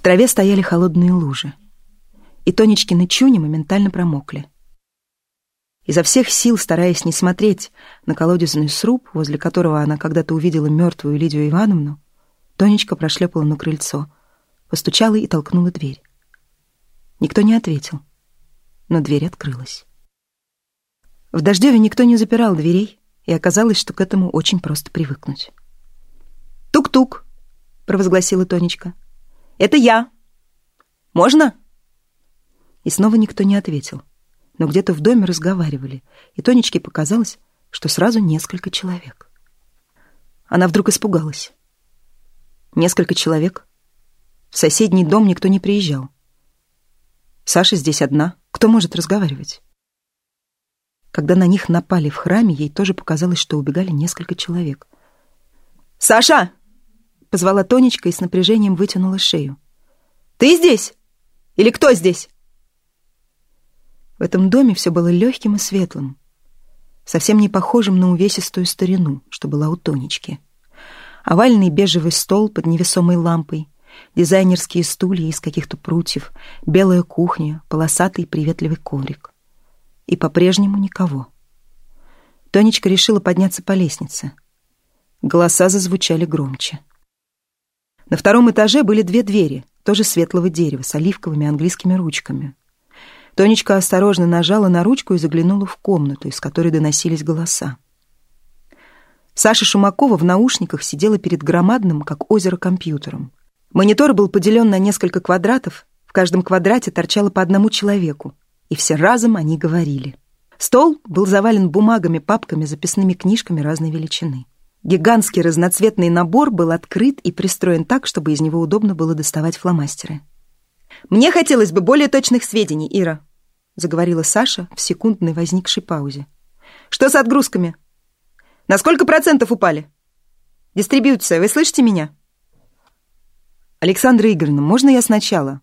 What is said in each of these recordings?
В траве стояли холодные лужи, и Тонечкины чуни моментально промокли. Изо всех сил, стараясь не смотреть на колодезный сруб, возле которого она когда-то увидела мертвую Лидию Ивановну, Тонечка прошлепала на крыльцо, постучала и толкнула дверь. Никто не ответил, но дверь открылась. В Дождеве никто не запирал дверей, и оказалось, что к этому очень просто привыкнуть. «Тук-тук!» — провозгласила Тонечка. «Это я! Можно?» И снова никто не ответил но где-то в доме разговаривали, и Тонечке показалось, что сразу несколько человек. Она вдруг испугалась. Несколько человек? В соседний дом никто не приезжал. Саша здесь одна. Кто может разговаривать? Когда на них напали в храме, ей тоже показалось, что убегали несколько человек. «Саша!» — позвала Тонечка и с напряжением вытянула шею. «Ты здесь? Или кто здесь?» В этом доме все было легким и светлым, совсем не похожим на увесистую старину, что была у Тонечки. Овальный бежевый стол под невесомой лампой, дизайнерские стулья из каких-то прутьев, белая кухня, полосатый приветливый коврик. И по-прежнему никого. Тонечка решила подняться по лестнице. Голоса зазвучали громче. На втором этаже были две двери, тоже светлого дерева, с оливковыми английскими ручками. Тонечка осторожно нажала на ручку и заглянула в комнату, из которой доносились голоса. Саша Шумакова в наушниках сидела перед громадным, как озеро, компьютером. Монитор был поделен на несколько квадратов, в каждом квадрате торчало по одному человеку, и все разом они говорили. Стол был завален бумагами, папками, записными книжками разной величины. Гигантский разноцветный набор был открыт и пристроен так, чтобы из него удобно было доставать фломастеры. «Мне хотелось бы более точных сведений, Ира», — заговорила Саша в секундной возникшей паузе. «Что с отгрузками? На сколько процентов упали? Дистрибьюция, вы слышите меня?» «Александра Игоревна, можно я сначала?»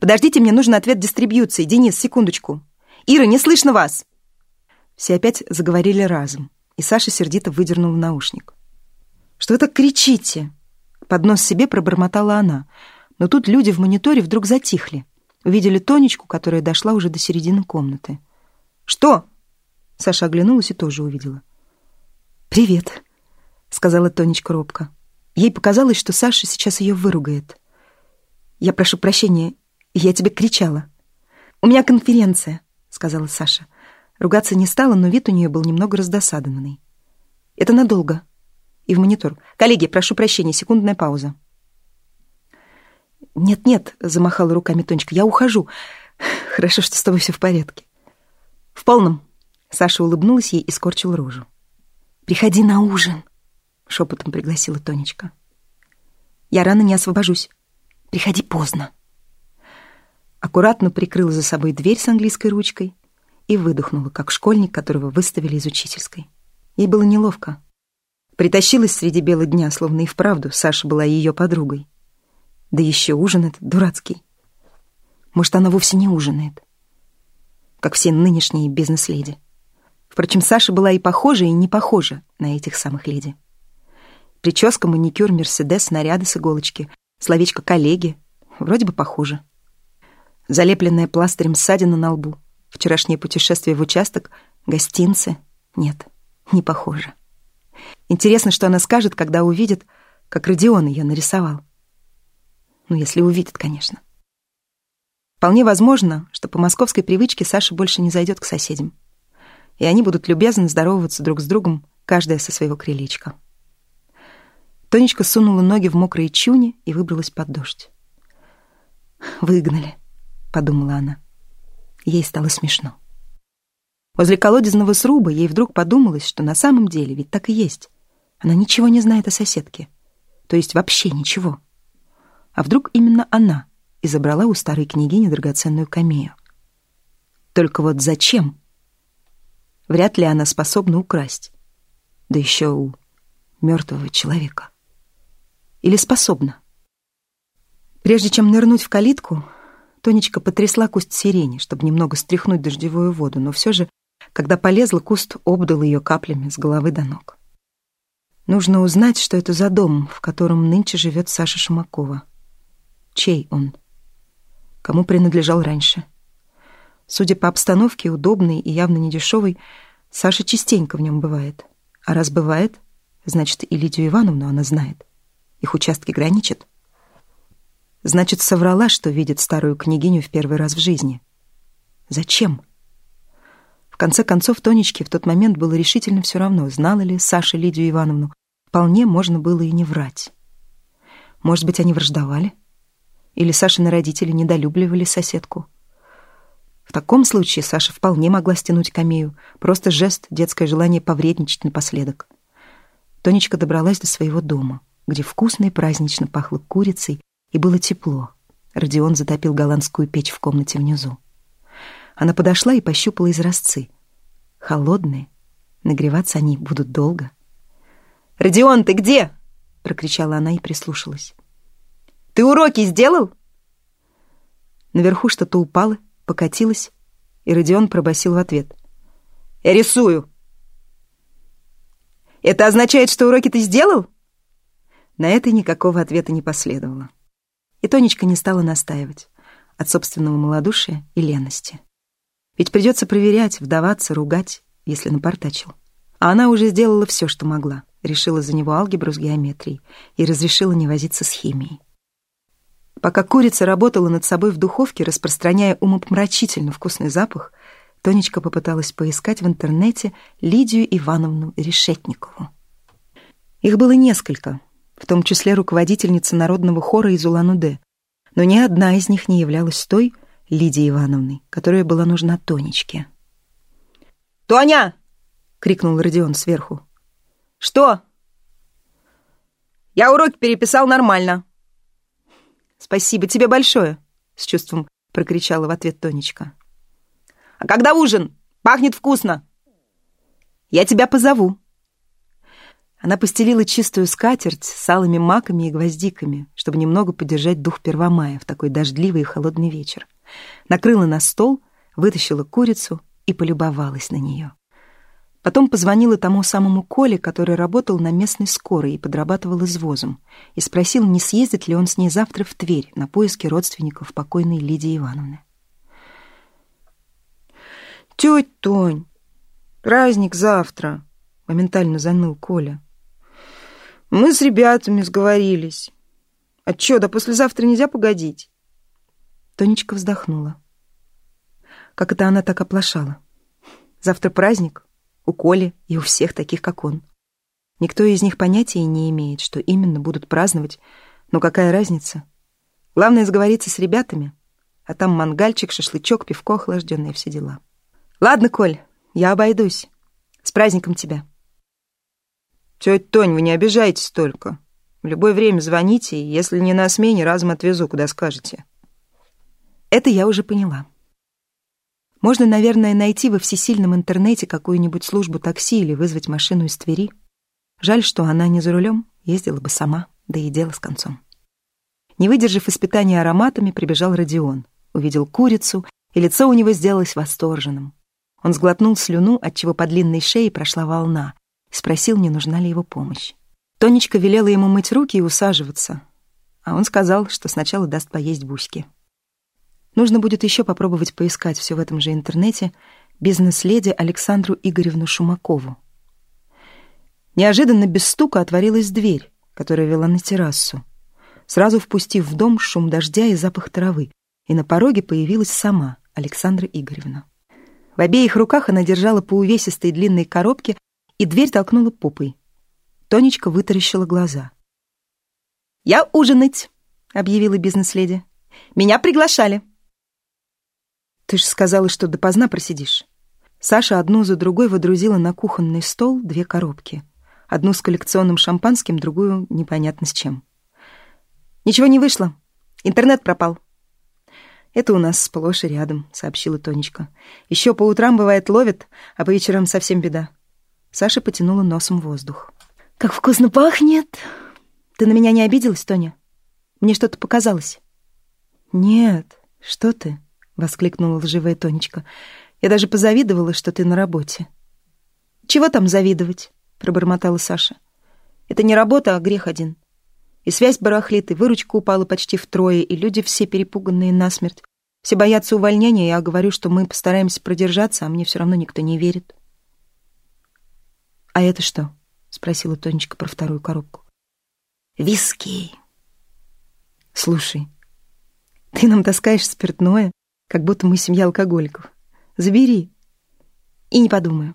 «Подождите, мне нужен ответ дистрибьюции. Денис, секундочку. Ира, не слышно вас!» Все опять заговорили разом, и Саша сердито выдернула наушник. «Что вы так кричите?» Под нос себе пробормотала она — но тут люди в мониторе вдруг затихли. Увидели Тонечку, которая дошла уже до середины комнаты. «Что?» Саша оглянулась и тоже увидела. «Привет», — сказала Тонечка робко. Ей показалось, что Саша сейчас ее выругает. «Я прошу прощения, я тебе кричала». «У меня конференция», — сказала Саша. Ругаться не стала, но вид у нее был немного раздосадованный. «Это надолго». И в монитор. «Коллеги, прошу прощения, секундная пауза». «Нет-нет», — замахала руками Тонечка, — «я ухожу. Хорошо, что с тобой все в порядке». «В полном». Саша улыбнулась ей и скорчила рожу. «Приходи на ужин», — шепотом пригласила Тонечка. «Я рано не освобожусь. Приходи поздно». Аккуратно прикрыла за собой дверь с английской ручкой и выдохнула, как школьник, которого выставили из учительской. Ей было неловко. Притащилась среди бела дня, словно и вправду Саша была ее подругой. Да еще ужин этот дурацкий. Может, она вовсе не ужинает. Как все нынешние бизнес-леди. Впрочем, Саша была и похожа, и не похожа на этих самых леди. Прическа, маникюр, мерседес, снаряды с иголочки, словечко «коллеги» вроде бы похоже. Залепленная пластырем ссадина на лбу, вчерашнее путешествие в участок, гостинцы — нет, не похоже. Интересно, что она скажет, когда увидит, как Родион ее нарисовал. Ну, если увидит, конечно. Вполне возможно, что по московской привычке Саша больше не зайдет к соседям. И они будут любезно здороваться друг с другом, каждая со своего крылечка. Тонечка сунула ноги в мокрые чуни и выбралась под дождь. «Выгнали», — подумала она. Ей стало смешно. Возле колодезного сруба ей вдруг подумалось, что на самом деле ведь так и есть. Она ничего не знает о соседке. То есть вообще ничего. А вдруг именно она и забрала у старой княгини драгоценную камею? Только вот зачем? Вряд ли она способна украсть. Да еще у мертвого человека. Или способна? Прежде чем нырнуть в калитку, Тонечка потрясла куст сирени, чтобы немного стряхнуть дождевую воду, но все же Когда полезла, куст обдал ее каплями с головы до ног. Нужно узнать, что это за дом, в котором нынче живет Саша Шумакова. Чей он? Кому принадлежал раньше? Судя по обстановке, удобный и явно недешевый, Саша частенько в нем бывает. А раз бывает, значит, и Лидию Ивановну она знает. Их участки граничат. Значит, соврала, что видит старую княгиню в первый раз в жизни. Зачем? В конце концов, Тонечке в тот момент было решительно все равно, знала ли Саша Лидию Ивановну. Вполне можно было и не врать. Может быть, они враждовали? Или Сашины родители недолюбливали соседку? В таком случае Саша вполне могла стянуть камею. Просто жест, детское желание повредничать напоследок. Тонечка добралась до своего дома, где вкусно и празднично пахло курицей, и было тепло. Родион затопил голландскую печь в комнате внизу. Она подошла и пощупала изразцы. Холодные. Нагреваться они будут долго. «Родион, ты где?» — прокричала она и прислушалась. «Ты уроки сделал?» Наверху что-то упало, покатилось, и Родион пробасил в ответ. «Я рисую!» «Это означает, что уроки ты сделал?» На это никакого ответа не последовало. И Тонечка не стала настаивать от собственного малодушия и лености. Ведь придется проверять, вдаваться, ругать, если напортачил. А она уже сделала все, что могла. Решила за него алгебру с геометрией и разрешила не возиться с химией. Пока курица работала над собой в духовке, распространяя умопомрачительно вкусный запах, Тонечка попыталась поискать в интернете Лидию Ивановну Решетникову. Их было несколько, в том числе руководительница народного хора из Улан-Удэ, но ни одна из них не являлась той, Лидии Ивановной, которая была нужна Тонечке. «Тоня!» — крикнул Родион сверху. «Что?» «Я уроки переписал нормально». «Спасибо тебе большое», — с чувством прокричала в ответ Тонечка. «А когда ужин? Пахнет вкусно!» «Я тебя позову», она постелила чистую скатерть с алыми маками и гвоздиками, чтобы немного поддержать дух Первомая в такой дождливый и холодный вечер накрыла на стол, вытащила курицу и полюбовалась на нее. Потом позвонила тому самому Коле, который работал на местной скорой и подрабатывал извозом, и спросил, не съездит ли он с ней завтра в Тверь на поиски родственников покойной Лидии Ивановны. «Тетя Тонь, праздник завтра!» — моментально заныл Коля. «Мы с ребятами сговорились. А чё, до послезавтра нельзя погодить?» Тонечка вздохнула. Как это она так оплошала? Завтра праздник. У Коли и у всех таких, как он. Никто из них понятия не имеет, что именно будут праздновать, но какая разница? Главное сговориться с ребятами, а там мангальчик, шашлычок, пивко охлажденное, все дела. Ладно, Коль, я обойдусь. С праздником тебя. Тетя Тонь, вы не обижайтесь только. В любое время звоните, и если не на смене, разом отвезу, куда скажете. Это я уже поняла. Можно, наверное, найти во всесильном интернете какую-нибудь службу такси или вызвать машину из Твери. Жаль, что она не за рулем, ездила бы сама, да и дело с концом. Не выдержав испытания ароматами, прибежал Родион. Увидел курицу, и лицо у него сделалось восторженным. Он сглотнул слюну, отчего по длинной шее прошла волна, спросил, не нужна ли его помощь. Тонечка велела ему мыть руки и усаживаться, а он сказал, что сначала даст поесть Буське. Нужно будет еще попробовать поискать все в этом же интернете бизнес-леди Александру Игоревну Шумакову. Неожиданно без стука отворилась дверь, которая вела на террасу, сразу впустив в дом шум дождя и запах травы, и на пороге появилась сама Александра Игоревна. В обеих руках она держала по увесистой длинной коробке, и дверь толкнула попой. Тонечка вытаращила глаза. «Я ужинать», — объявила бизнес-леди. «Меня приглашали». «Ты же сказала, что допоздна просидишь». Саша одну за другой водрузила на кухонный стол две коробки. Одну с коллекционным шампанским, другую непонятно с чем. «Ничего не вышло. Интернет пропал». «Это у нас сплошь и рядом», — сообщила Тонечка. «Еще по утрам, бывает, ловит, а по вечерам совсем беда». Саша потянула носом воздух. «Как вкусно пахнет!» «Ты на меня не обиделась, Тоня? Мне что-то показалось?» «Нет, что ты?» — воскликнула лживая Тонечка. Я даже позавидовала, что ты на работе. Чего там завидовать? Пробормотала Саша. Это не работа, а грех один. И связь барахлит, и выручка упала почти втрое, и люди все перепуганные насмерть. Все боятся увольнения, я говорю, что мы постараемся продержаться, а мне все равно никто не верит. «А это что?» — спросила Тонечка про вторую коробку. «Виски». «Слушай, ты нам таскаешь спиртное, как будто мы семья алкоголиков. Забери. И не подумаю.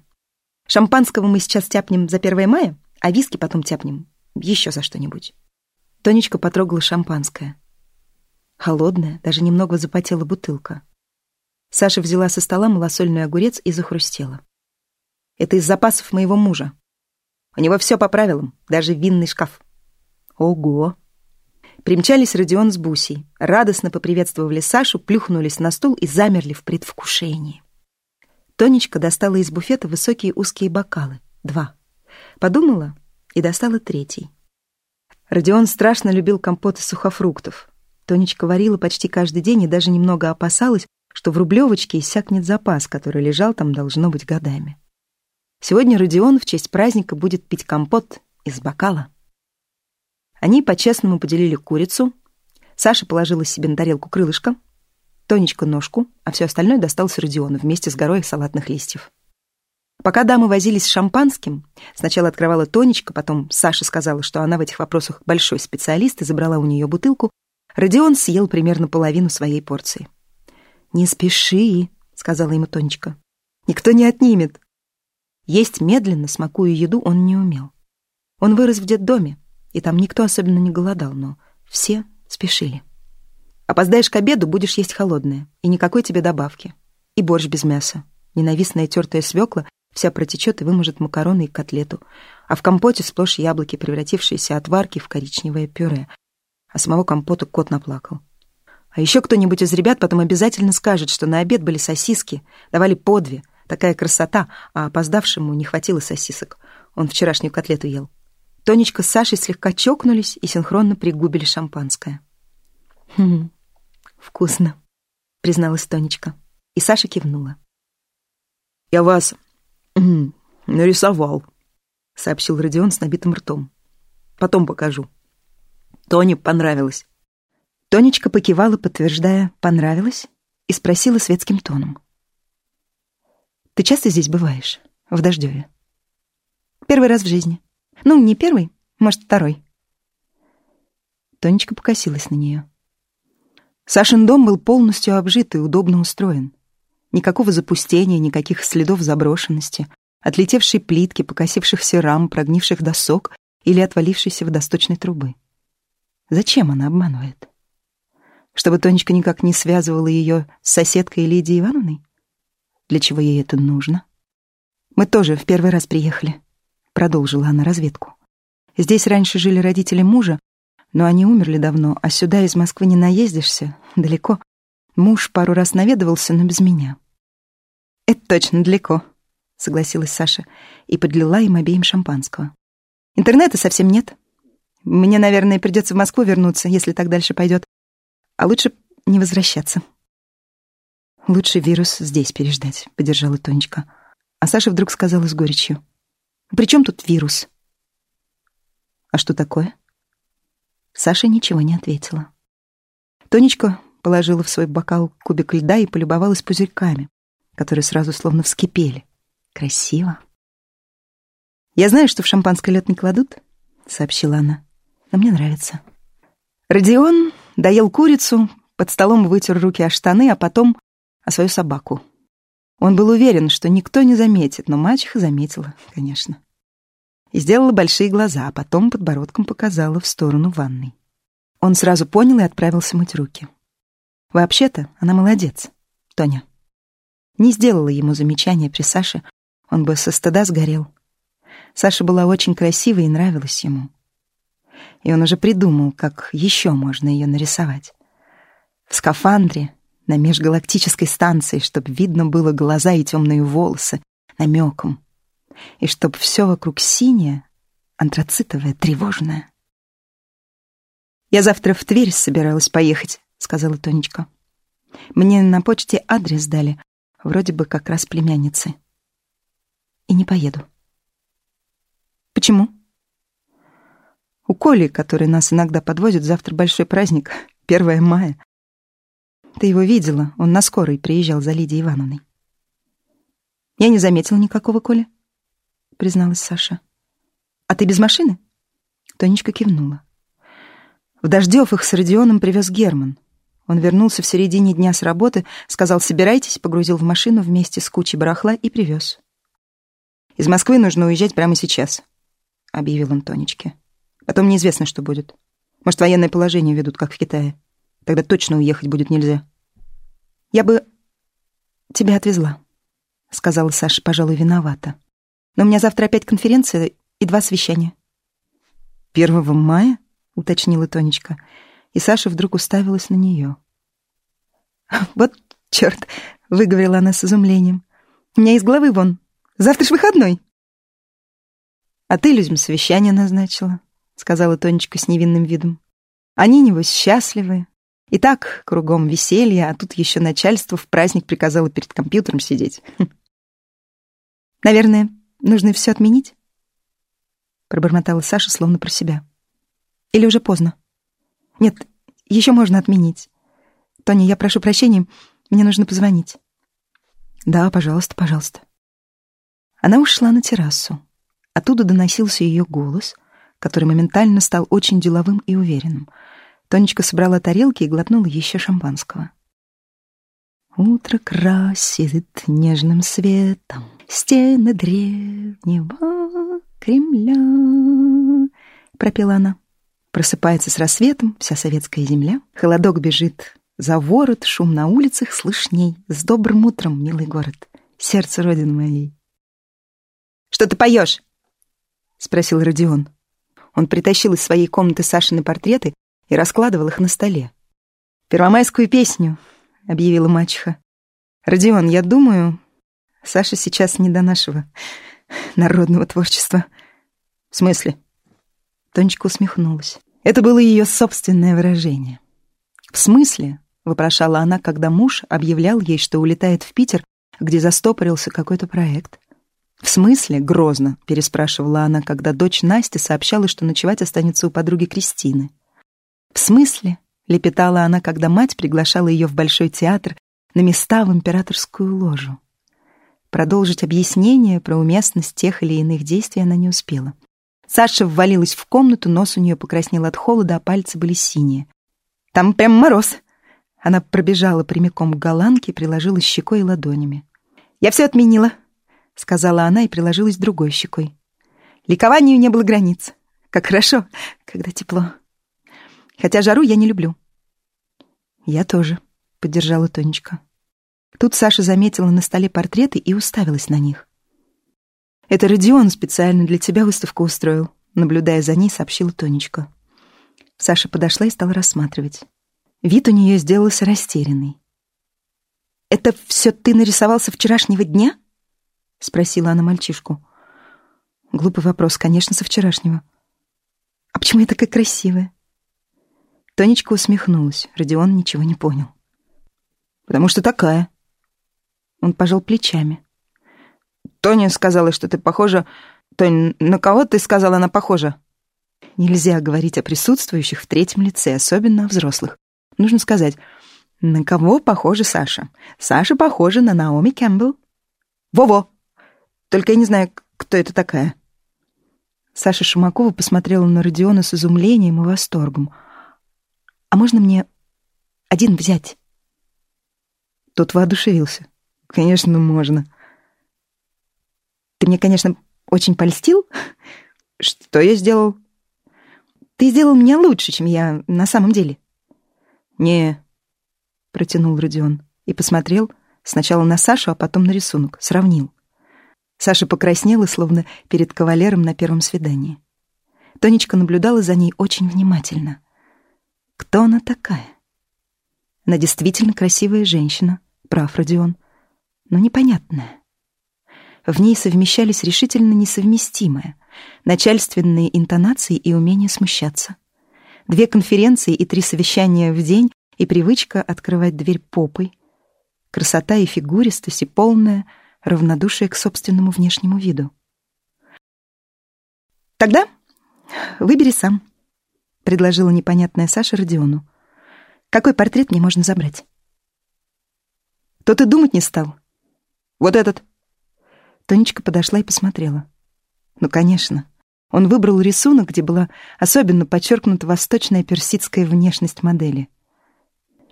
Шампанского мы сейчас тяпнем за 1 мая, а виски потом тяпнем еще за что-нибудь. Тонечка потрогала шампанское. Холодная, даже немного запотела бутылка. Саша взяла со стола малосольный огурец и захрустела. Это из запасов моего мужа. У него все по правилам, даже винный шкаф. Ого! Примчались Родион с Бусей, радостно поприветствовали Сашу, плюхнулись на стул и замерли в предвкушении. Тонечка достала из буфета высокие узкие бокалы, два. Подумала и достала третий. Родион страшно любил компот из сухофруктов. Тонечка варила почти каждый день и даже немного опасалась, что в Рублевочке иссякнет запас, который лежал там, должно быть, годами. Сегодня Родион в честь праздника будет пить компот из бокала. Они по-честному поделили курицу. Саша положила себе на тарелку крылышко, Тонечка — ножку, а все остальное досталось Родиону вместе с горой салатных листьев. Пока дамы возились с шампанским, сначала открывала Тонечка, потом Саша сказала, что она в этих вопросах большой специалист и забрала у нее бутылку, Родион съел примерно половину своей порции. «Не спеши», — сказала ему Тонечка. «Никто не отнимет». Есть медленно, смакуя еду, он не умел. Он вырос в детдоме, и там никто особенно не голодал, но все спешили. Опоздаешь к обеду, будешь есть холодное, и никакой тебе добавки. И борщ без мяса. Ненавистная тертая свекла вся протечет и выможет макароны и котлету, а в компоте сплошь яблоки, превратившиеся от варки в коричневое пюре. А самого компота кот наплакал. А еще кто-нибудь из ребят потом обязательно скажет, что на обед были сосиски, давали по две, такая красота, а опоздавшему не хватило сосисок. Он вчерашнюю котлету ел. Тонечка с Сашей слегка чокнулись и синхронно пригубили шампанское. «Хм, вкусно», — призналась Тонечка. И Саша кивнула. «Я вас нарисовал», — сообщил Родион с набитым ртом. «Потом покажу». Тоне понравилось. Тонечка покивала, подтверждая «понравилось», и спросила светским тоном. «Ты часто здесь бываешь, в Дождеве?» «Первый раз в жизни», ну, не первый, может, второй. Тонечка покосилась на нее. Сашин дом был полностью обжит и удобно устроен. Никакого запустения, никаких следов заброшенности, отлетевшей плитки, покосившихся рам, прогнивших досок или отвалившейся водосточной трубы. Зачем она обманывает? Чтобы Тонечка никак не связывала ее с соседкой Лидией Ивановной? Для чего ей это нужно? Мы тоже в первый раз приехали. — продолжила она разведку. «Здесь раньше жили родители мужа, но они умерли давно, а сюда из Москвы не наездишься, далеко. Муж пару раз наведывался, но без меня». «Это точно далеко», — согласилась Саша и подлила им обеим шампанского. «Интернета совсем нет. Мне, наверное, придется в Москву вернуться, если так дальше пойдет. А лучше не возвращаться». «Лучше вирус здесь переждать», — поддержала Тонечка. А Саша вдруг сказала с горечью. При чем тут вирус? А что такое? Саша ничего не ответила. Тонечка положила в свой бокал кубик льда и полюбовалась пузырьками, которые сразу словно вскипели. Красиво. «Я знаю, что в шампанское лед не кладут», — сообщила она. «Но мне нравится». Родион доел курицу, под столом вытер руки о штаны, а потом о свою собаку. Он был уверен, что никто не заметит, но мачеха заметила, конечно. И сделала большие глаза, а потом подбородком показала в сторону ванной. Он сразу понял и отправился мыть руки. Вообще-то она молодец, Тоня. Не сделала ему замечания при Саше, он бы со стыда сгорел. Саша была очень красивой и нравилась ему. И он уже придумал, как еще можно ее нарисовать. В скафандре, на межгалактической станции, чтобы видно было глаза и темные волосы, намеком. И чтоб все вокруг синее, антрацитовое, тревожное. «Я завтра в Тверь собиралась поехать», — сказала Тонечка. «Мне на почте адрес дали. вроде бы как раз племянницы. И не поеду. Почему? У Коли, который нас иногда подвозит, завтра большой праздник, 1 мая. Ты его видела, он на скорой приезжал за Лидией Ивановной. Я не заметила никакого Коли, призналась Саша. А ты без машины? Тонечка кивнула. В Дождев их с Родионом привез Герман. Он вернулся в середине дня с работы, сказал «собирайтесь», погрузил в машину вместе с кучей барахла и привез. «Из Москвы нужно уезжать прямо сейчас», — объявил он Тонечке. «Потом неизвестно, что будет. Может, военное положение ведут, как в Китае. Тогда точно уехать будет нельзя». «Я бы тебя отвезла», — сказала Саша, пожалуй, виновата. «Но у меня завтра опять конференция и два совещания». «Первого мая?» — уточнила Тонечка, и Саша вдруг уставилась на нее. «Вот черт!» — выговорила она с изумлением. «У меня из головы вон. Завтра ж выходной!» «А ты людям совещание назначила», — сказала Тонечка с невинным видом. «Они, небось, счастливы. И так кругом веселье, а тут еще начальство в праздник приказало перед компьютером сидеть». «Наверное, нужно все отменить?» Пробормотала Саша словно про себя. «Или уже поздно?» «Нет, еще можно отменить. Тоня, я прошу прощения, мне нужно позвонить». «Да, пожалуйста, пожалуйста». Она ушла на террасу. Оттуда доносился ее голос, который моментально стал очень деловым и уверенным. Тонечка собрала тарелки и глотнула еще шампанского. Утро красит нежным светом стены древнего Кремля, пропела она. Просыпается с рассветом вся советская земля, холодок бежит за ворот, шум на улицах слышней. С добрым утром, милый город, сердце родины моей. «Что ты поешь?» — спросил Родион. Он притащил из своей комнаты Сашины портреты и раскладывал их на столе. «Первомайскую песню», — объявила мачеха. «Родион, я думаю, Саша сейчас не до нашего народного творчества». «В смысле?» Тонечка усмехнулась. Это было ее собственное выражение. «В смысле?» — вопрошала она, когда муж объявлял ей, что улетает в Питер, где застопорился какой-то проект. «В смысле?» — грозно переспрашивала она, когда дочь Настя сообщала, что ночевать останется у подруги Кристины. «В смысле?» — лепетала она, когда мать приглашала ее в Большой театр на места в императорскую ложу. Продолжить объяснение про уместность тех или иных действий она не успела. Саша ввалилась в комнату, нос у нее покраснел от холода, а пальцы были синие. «Там прям мороз!» Она пробежала прямиком к голландке и приложила щекой и ладонями. «Я все отменила!» — сказала она и приложилась другой щекой. Ликованию не было границ. Как хорошо, когда тепло. Хотя жару я не люблю. Я тоже, — поддержала Тонечка. Тут Саша заметила на столе портреты и уставилась на них. «Это Родион специально для тебя выставку устроил», — наблюдая за ней, сообщила Тонечка. Саша подошла и стала рассматривать. Вид у нее сделался растерянный. «Это все ты нарисовал со вчерашнего дня?» — спросила она мальчишку. Глупый вопрос, конечно, со вчерашнего. «А почему я такая красивая?» Тонечка усмехнулась. Родион ничего не понял. «Потому что такая». Он пожал плечами. «Тоня сказала, что ты похожа... Тонь, на кого ты сказала, она похожа?» Нельзя говорить о присутствующих в третьем лице, особенно о взрослых. Нужно сказать, на кого похожа Саша? Саша похожа на Наоми Кэмпбелл. Во-во! Только я не знаю, кто это такая». Саша Шумакова посмотрела на Родиона с изумлением и восторгом. «А можно мне один взять?» Тот воодушевился. «Конечно, можно». «Ты мне, конечно, очень польстил?» «Что я сделал?» «Ты сделал меня лучше, чем я на самом деле». «Не», — протянул Родион и посмотрел сначала на Сашу, а потом на рисунок, сравнил. Саша покраснела, словно перед кавалером на первом свидании. Тонечка наблюдала за ней очень внимательно. Кто она такая? Она действительно красивая женщина, прав Родион, но непонятная. В ней совмещались решительно несовместимое — начальственные интонации и умение смущаться. Две конференции и три совещания в день и привычка открывать дверь попой. красота и фигуристость, и полное равнодушие к собственному внешнему виду. «Тогда выбери сам», — предложила непонятная Саша Родиону. «Какой портрет мне можно забрать?» «Тот и думать не стал. Вот этот». Тонечка подошла и посмотрела. «Ну, конечно». Он выбрал рисунок, где была особенно подчеркнута восточная персидская внешность модели.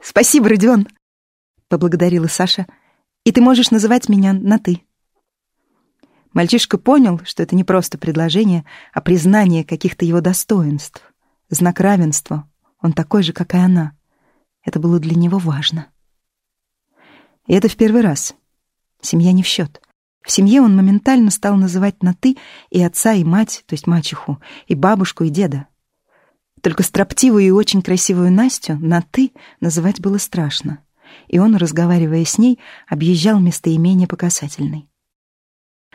«Спасибо, Родион!» — поблагодарила Саша. «И ты можешь называть меня на «ты». Мальчишка понял, что это не просто предложение, а признание каких-то его достоинств, знак равенства. Он такой же, как и она. Это было для него важно. И это в первый раз. Семья не в счет. В семье он моментально стал называть на «ты» и отца, и мать, то есть мачеху, и бабушку, и деда. Только строптивую и очень красивую Настю на «ты» называть было страшно, и он, разговаривая с ней, объезжал местоимение по касательной.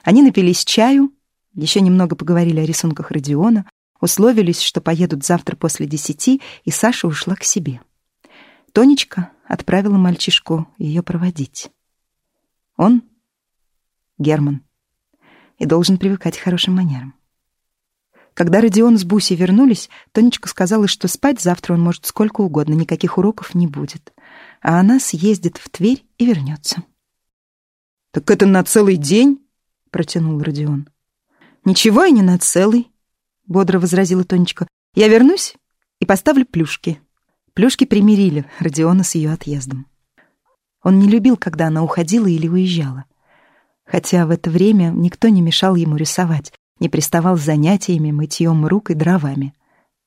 Они напились чаю, еще немного поговорили о рисунках Родиона, условились, что поедут завтра после десяти, и Саша ушла к себе. Тонечка отправила мальчишку ее проводить. Он Герман, и должен привыкать к хорошим манерам. Когда Родион с Буси вернулись, Тонечка сказала, что спать завтра он может сколько угодно, никаких уроков не будет, а она съездит в Тверь и вернется. «Так это на целый день?» — протянул Родион. «Ничего и не на целый», — бодро возразила Тонечка. «Я вернусь и поставлю плюшки». Плюшки примирили Родиона с ее отъездом. Он не любил, когда она уходила или уезжала хотя в это время никто не мешал ему рисовать, не приставал с занятиями, мытьем рук и дровами.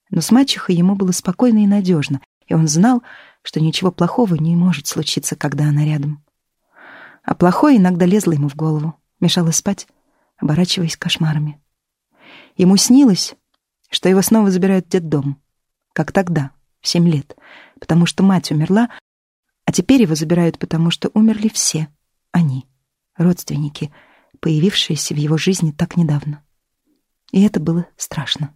Но с мачехой ему было спокойно и надежно, и он знал, что ничего плохого не может случиться, когда она рядом. А плохое иногда лезло ему в голову, мешало спать, оборачиваясь кошмарами. Ему снилось, что его снова забирают в детдом, как тогда, в семь лет, потому что мать умерла, а теперь его забирают, потому что умерли все они родственники, появившиеся в его жизни так недавно. И это было страшно.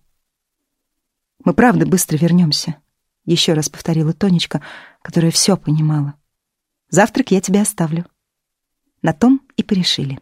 «Мы правда быстро вернемся», — еще раз повторила Тонечка, которая все понимала. «Завтрак я тебе оставлю». На том и порешили.